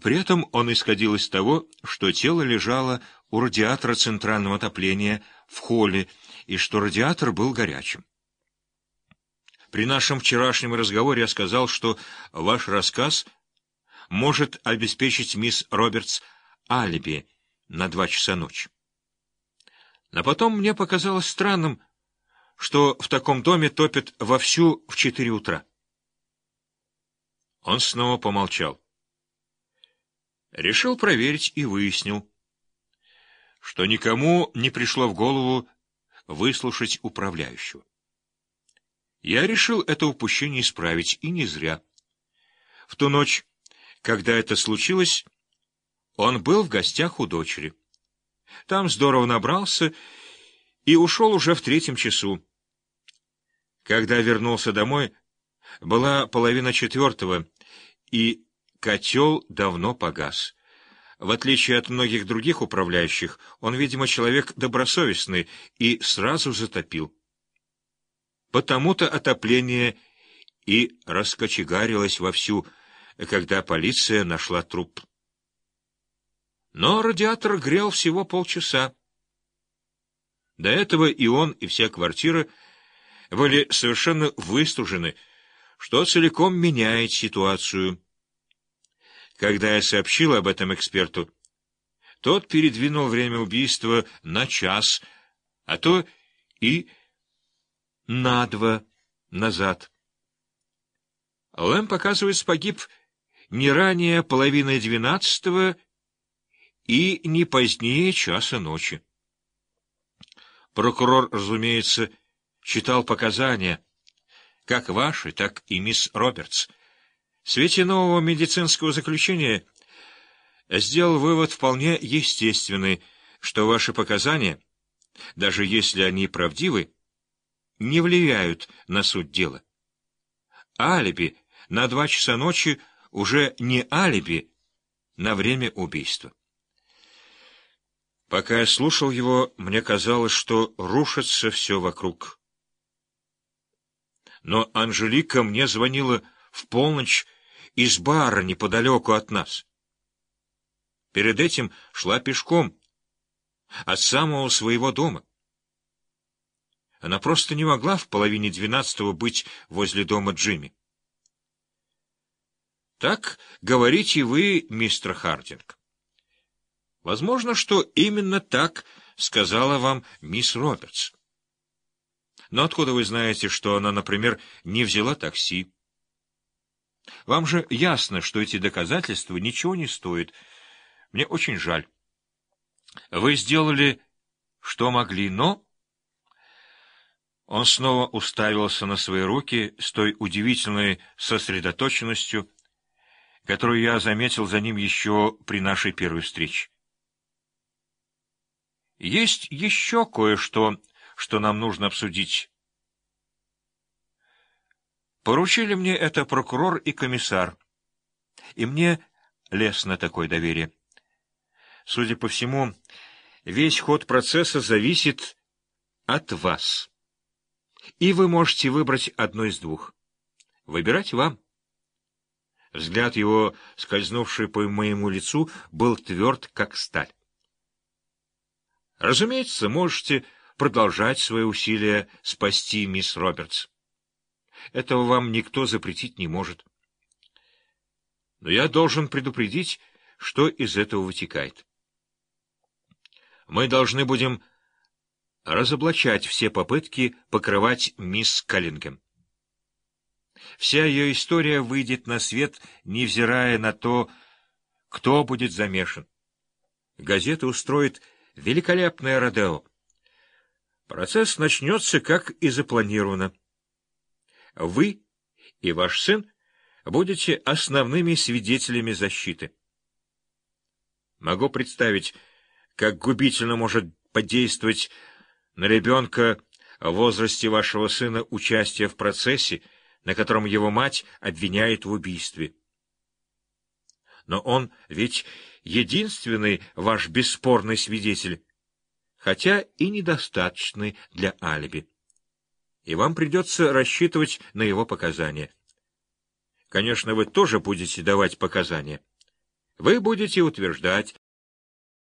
При этом он исходил из того, что тело лежало у радиатора центрального отопления в холле и что радиатор был горячим. При нашем вчерашнем разговоре я сказал, что ваш рассказ может обеспечить мисс Робертс алиби на два часа ночи. Но потом мне показалось странным, что в таком доме топят вовсю в четыре утра. Он снова помолчал. Решил проверить и выяснил, что никому не пришло в голову выслушать управляющего. Я решил это упущение исправить, и не зря. В ту ночь, когда это случилось, он был в гостях у дочери. Там здорово набрался и ушел уже в третьем часу. Когда вернулся домой, была половина четвертого, и котел давно погас. В отличие от многих других управляющих, он, видимо, человек добросовестный и сразу затопил. Потому-то отопление и раскочегарилось вовсю, когда полиция нашла труп. Но радиатор грел всего полчаса. До этого и он, и вся квартира были совершенно выстужены, что целиком меняет ситуацию. Когда я сообщил об этом эксперту, тот передвинул время убийства на час, а то и на два назад. Лэм, показывается, погиб не ранее половины двенадцатого и не позднее часа ночи. Прокурор, разумеется, читал показания, как ваши, так и мисс Робертс. В свете нового медицинского заключения сделал вывод вполне естественный, что ваши показания, даже если они правдивы, не влияют на суть дела. Алиби на два часа ночи уже не алиби на время убийства. Пока я слушал его, мне казалось, что рушится все вокруг. Но Анжелика мне звонила в полночь из бара неподалеку от нас. Перед этим шла пешком от самого своего дома. Она просто не могла в половине двенадцатого быть возле дома Джимми. Так говорите вы, мистер Хардинг. Возможно, что именно так сказала вам мисс Робертс. Но откуда вы знаете, что она, например, не взяла такси? Вам же ясно, что эти доказательства ничего не стоят. Мне очень жаль. Вы сделали, что могли, но... Он снова уставился на свои руки с той удивительной сосредоточенностью, которую я заметил за ним еще при нашей первой встрече. Есть еще кое-что, что нам нужно обсудить. Поручили мне это прокурор и комиссар, и мне лестно такое доверие. Судя по всему, весь ход процесса зависит от вас. И вы можете выбрать одно из двух. Выбирать вам. Взгляд его, скользнувший по моему лицу, был тверд, как сталь. Разумеется, можете продолжать свои усилия спасти мисс Робертс. Этого вам никто запретить не может. Но я должен предупредить, что из этого вытекает. Мы должны будем разоблачать все попытки покрывать мисс Каллингем. Вся ее история выйдет на свет, невзирая на то, кто будет замешан. Газета устроит великолепное Родео. Процесс начнется, как и запланировано. Вы и ваш сын будете основными свидетелями защиты. Могу представить, как губительно может подействовать на ребенка в возрасте вашего сына участие в процессе, на котором его мать обвиняет в убийстве. Но он ведь единственный ваш бесспорный свидетель, хотя и недостаточный для алиби. И вам придется рассчитывать на его показания. Конечно, вы тоже будете давать показания. Вы будете утверждать,